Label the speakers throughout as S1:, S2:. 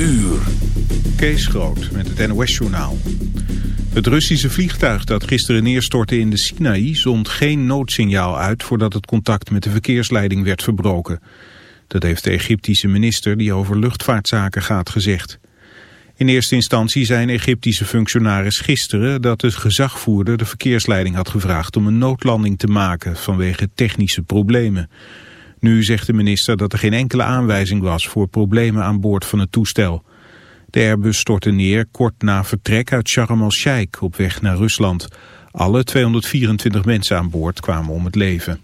S1: Uur.
S2: Kees Groot met het NOS-journaal. Het Russische vliegtuig dat gisteren neerstortte in de Sinaï zond geen noodsignaal uit voordat het contact met de verkeersleiding werd verbroken. Dat heeft de Egyptische minister die over luchtvaartzaken gaat gezegd. In eerste instantie zei een Egyptische functionaris gisteren dat de gezagvoerder de verkeersleiding had gevraagd om een noodlanding te maken vanwege technische problemen. Nu zegt de minister dat er geen enkele aanwijzing was voor problemen aan boord van het toestel. De Airbus stortte neer kort na vertrek uit Sharm el-Sheikh op weg naar Rusland. Alle 224 mensen aan boord kwamen om het leven.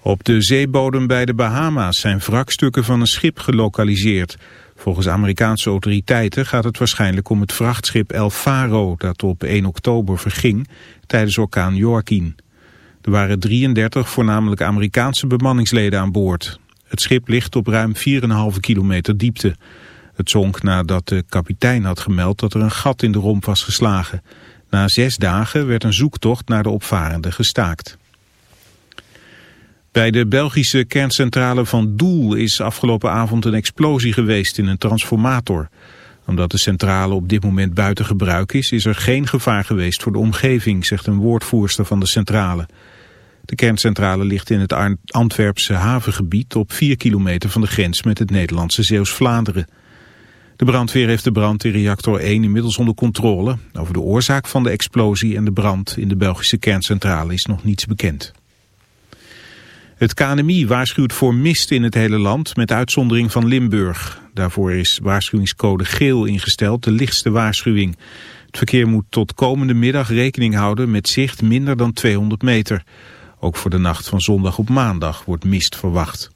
S2: Op de zeebodem bij de Bahama's zijn wrakstukken van een schip gelokaliseerd. Volgens Amerikaanse autoriteiten gaat het waarschijnlijk om het vrachtschip El Faro dat op 1 oktober verging tijdens orkaan Joaquin. Er waren 33 voornamelijk Amerikaanse bemanningsleden aan boord. Het schip ligt op ruim 4,5 kilometer diepte. Het zonk nadat de kapitein had gemeld dat er een gat in de romp was geslagen. Na zes dagen werd een zoektocht naar de opvarende gestaakt. Bij de Belgische kerncentrale van Doel is afgelopen avond een explosie geweest in een transformator. Omdat de centrale op dit moment buiten gebruik is, is er geen gevaar geweest voor de omgeving, zegt een woordvoerster van de centrale. De kerncentrale ligt in het Antwerpse havengebied op 4 kilometer van de grens met het Nederlandse Zeeuws-Vlaanderen. De brandweer heeft de brand in reactor 1 inmiddels onder controle. Over de oorzaak van de explosie en de brand in de Belgische kerncentrale is nog niets bekend. Het KNMI waarschuwt voor mist in het hele land met uitzondering van Limburg. Daarvoor is waarschuwingscode geel ingesteld, de lichtste waarschuwing. Het verkeer moet tot komende middag rekening houden met zicht minder dan 200 meter. Ook voor de nacht van zondag op maandag wordt mist verwacht.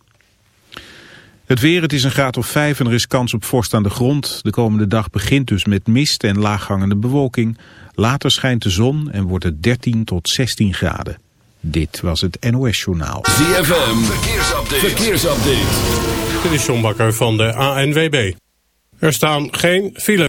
S2: Het weer, het is een graad of 5 en er is kans op vorst aan de grond. De komende dag begint dus met mist en laaghangende bewolking. Later schijnt de zon en wordt het 13 tot 16 graden. Dit was het NOS Journaal.
S1: ZFM, verkeersupdate. verkeersupdate.
S3: Dit is John Bakker van de ANWB. Er staan geen files.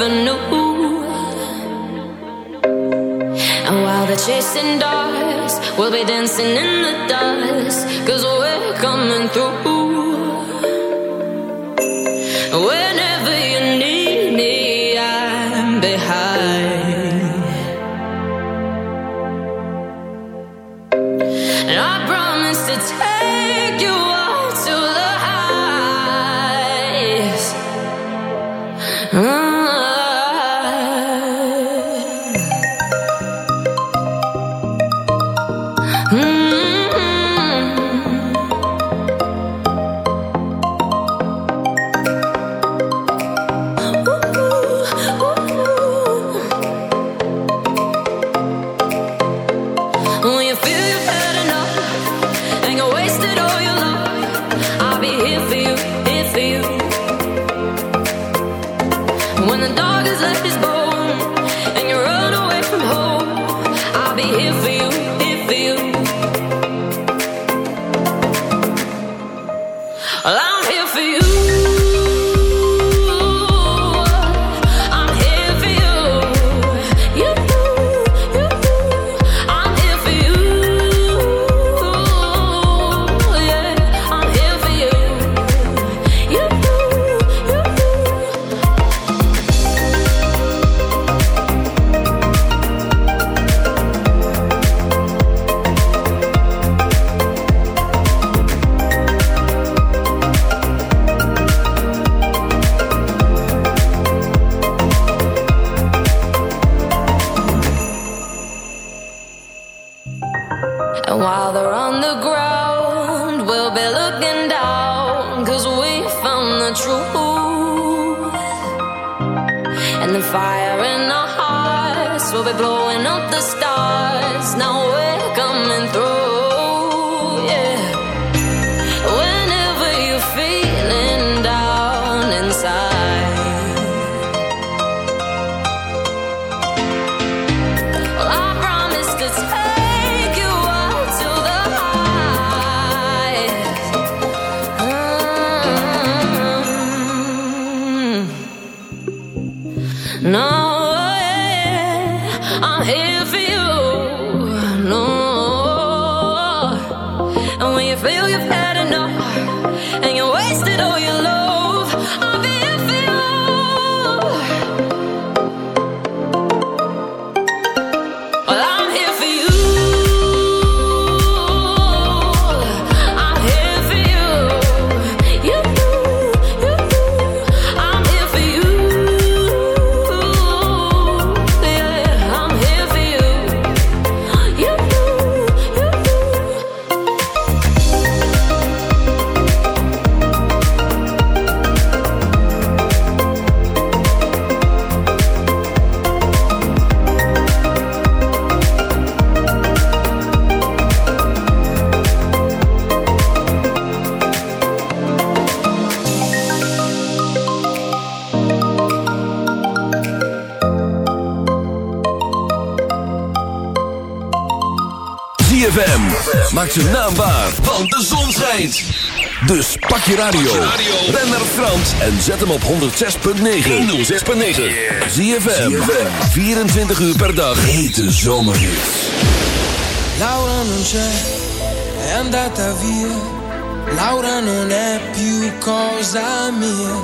S4: for no here for you. and zijn naam waar, want de zon schijnt. Dus pak je radio, ren naar Frans en zet hem op 106.9. 106.9. Zie je 24 uur per dag. Hete zomerhits.
S5: Laura non c'è, è andata via. Laura non è più cosa mia.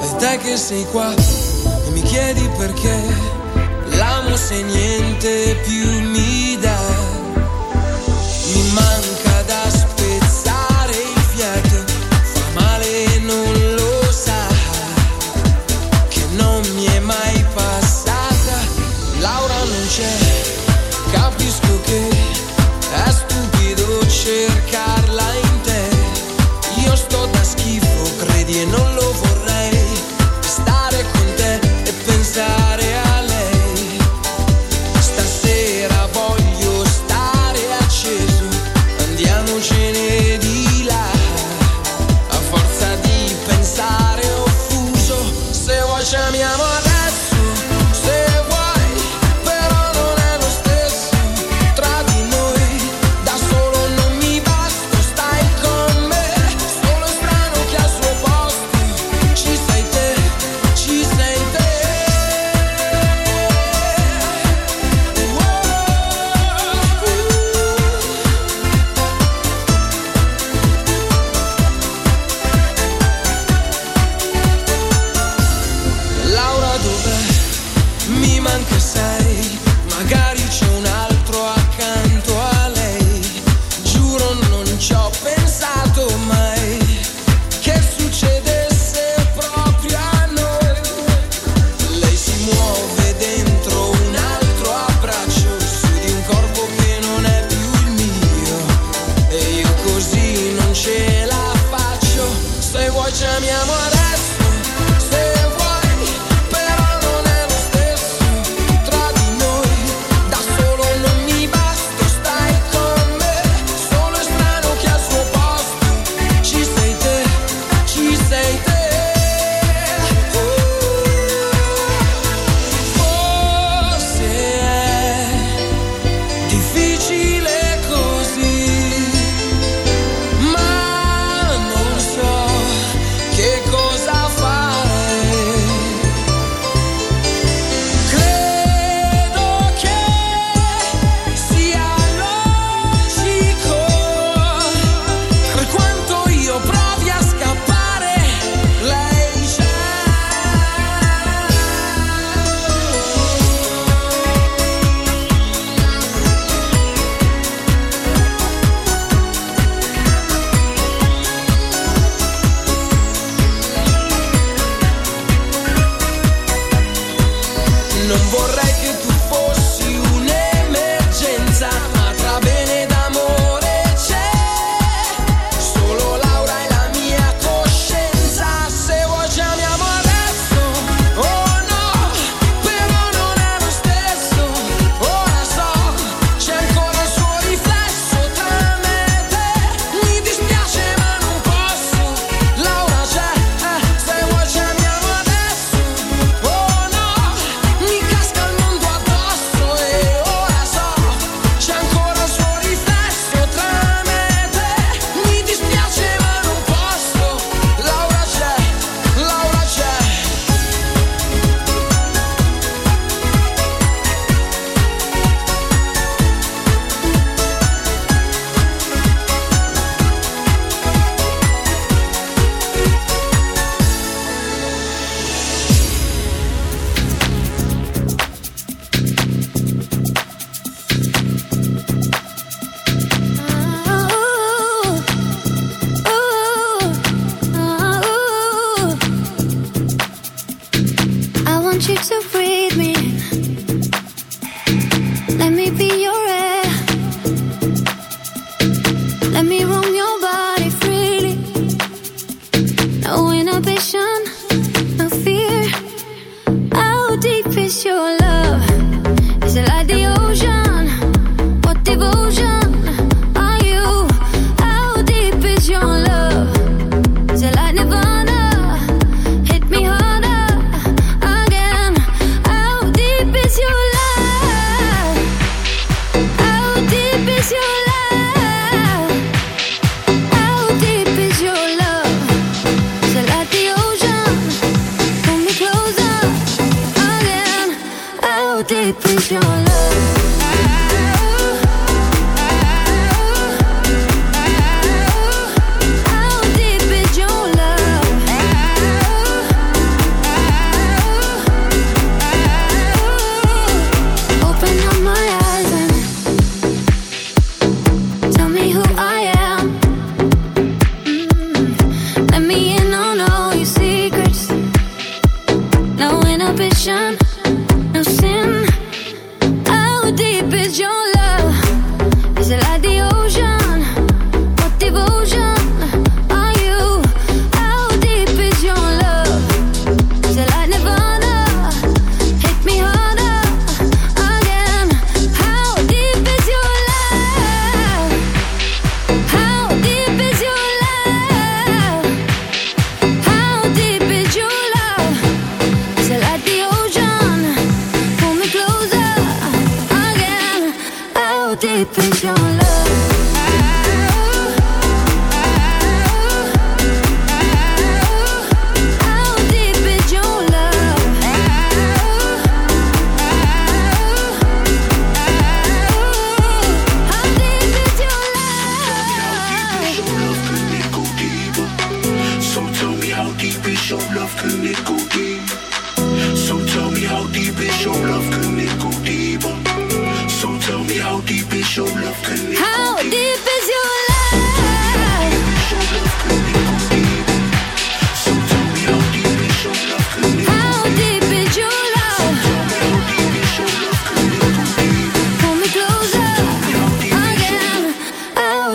S5: E te che sei qua e mi chiedi perché. L'amo se niente più mi dà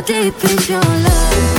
S4: deep is your love?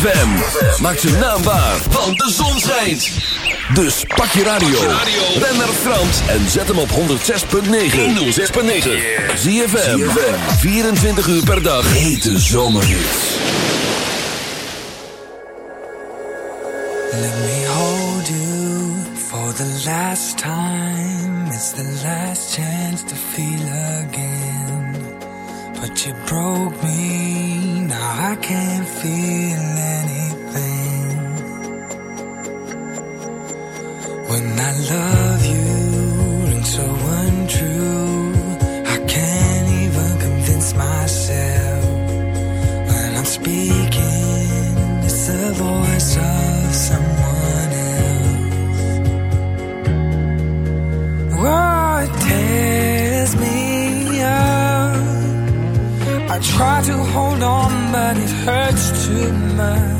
S1: ZFM. Maak ze naambaar, want de zon schijnt. Dus pak je radio. Ben naar Frans en zet hem op 106.9. 106.9. ZFM. 24 uur per dag. Hete zomerhits.
S6: Let me hold you for the last time. It's the last chance to feel again. But you broke me, now I can't feel it. I love you and so untrue. I can't even convince myself when I'm speaking. It's the voice of someone else. Oh, it tears me up. I try to hold on, but it hurts too much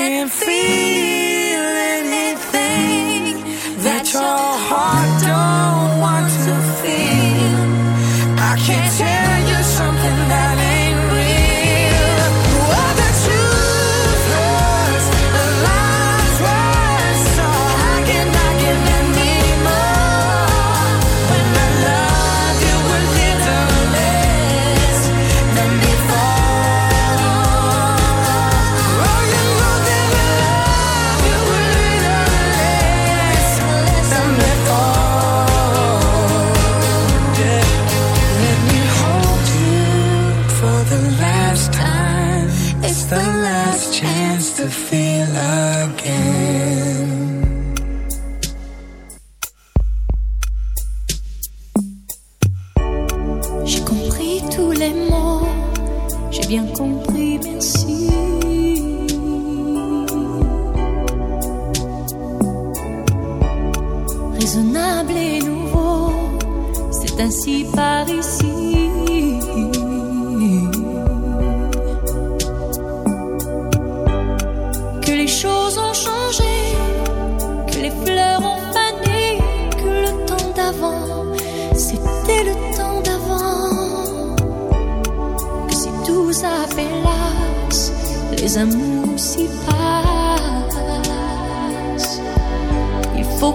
S6: can't feel anything that your heart don't want to feel. I can't tell.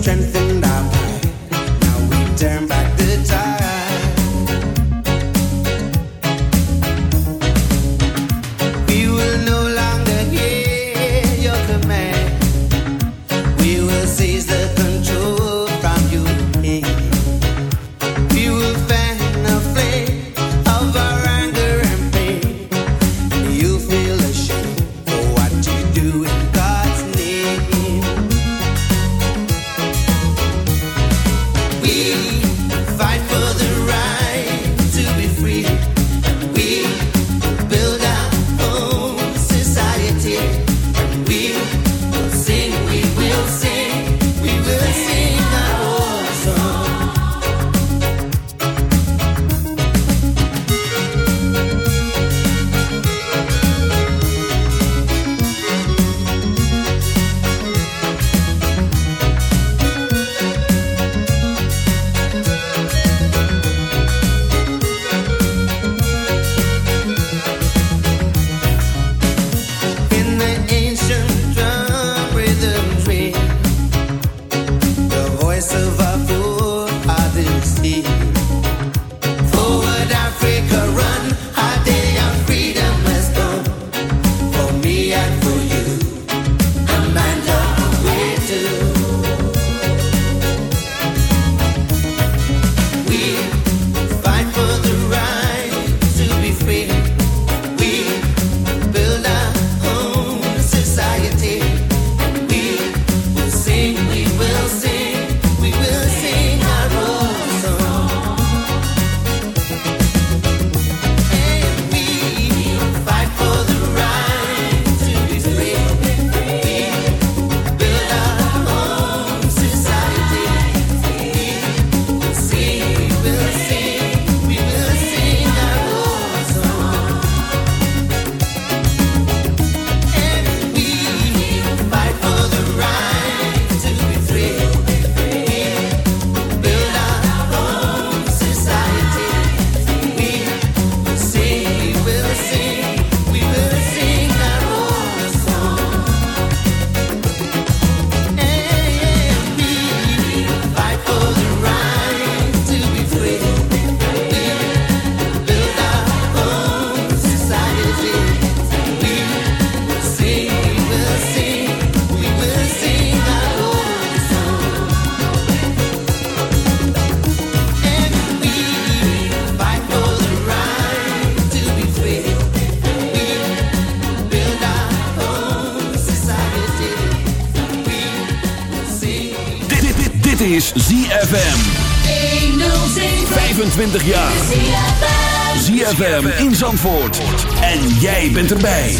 S7: strength En jij bent erbij.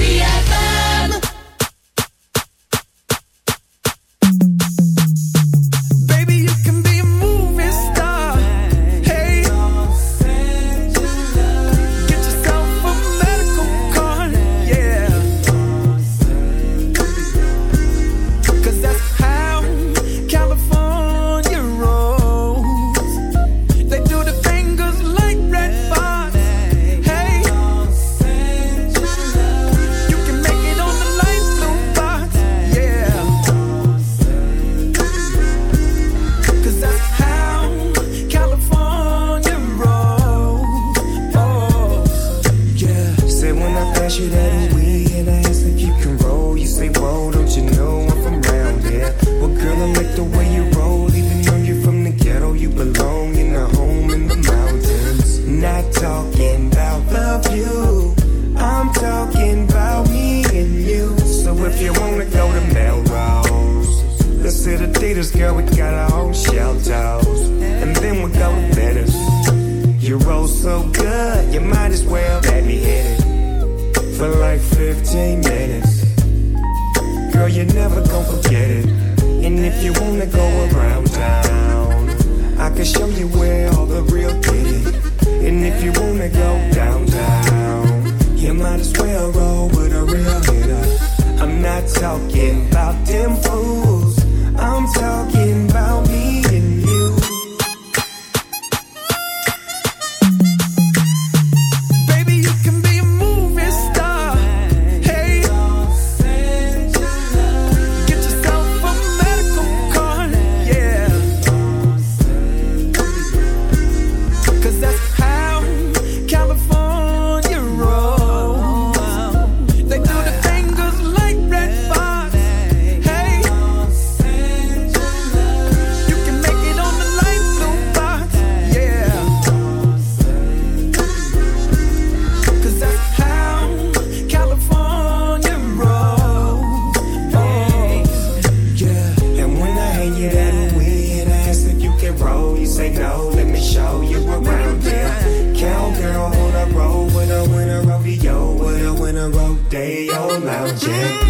S7: lounging. Eh?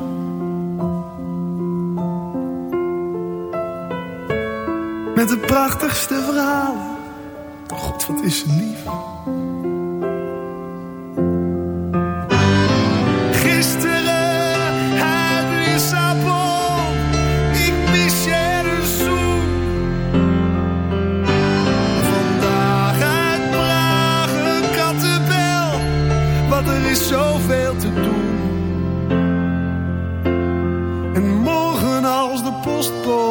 S8: Met de prachtigste verhalen. God, wat is ze lief. Gisteren uit Lissabon. Ik mis je. Vandaag uit Praag een kattenbel. Want er is zoveel te doen. En morgen als de postbode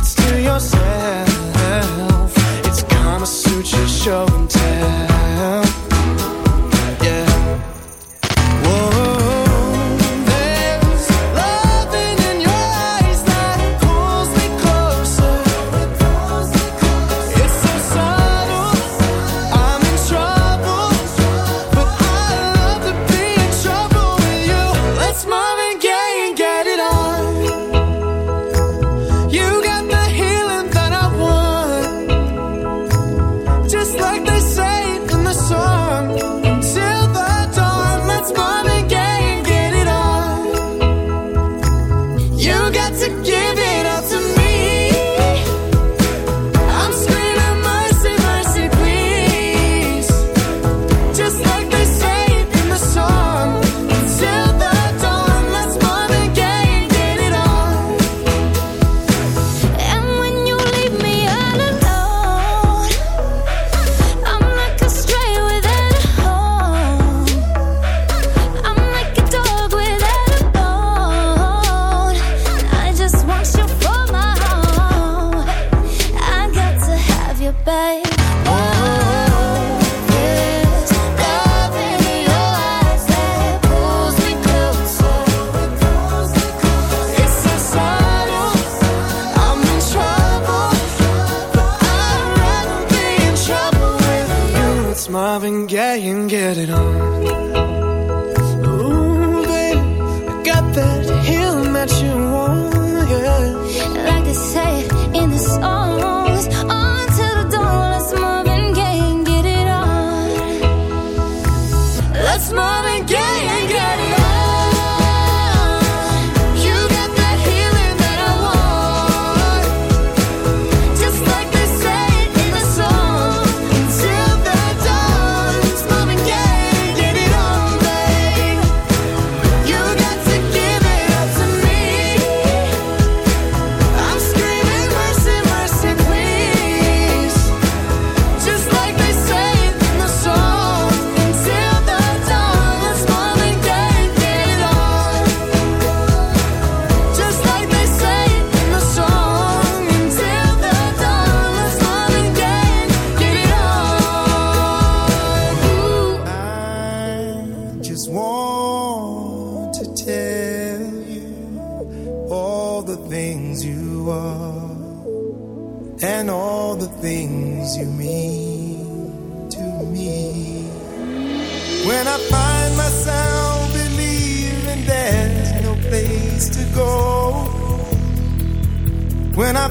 S9: place to go, when I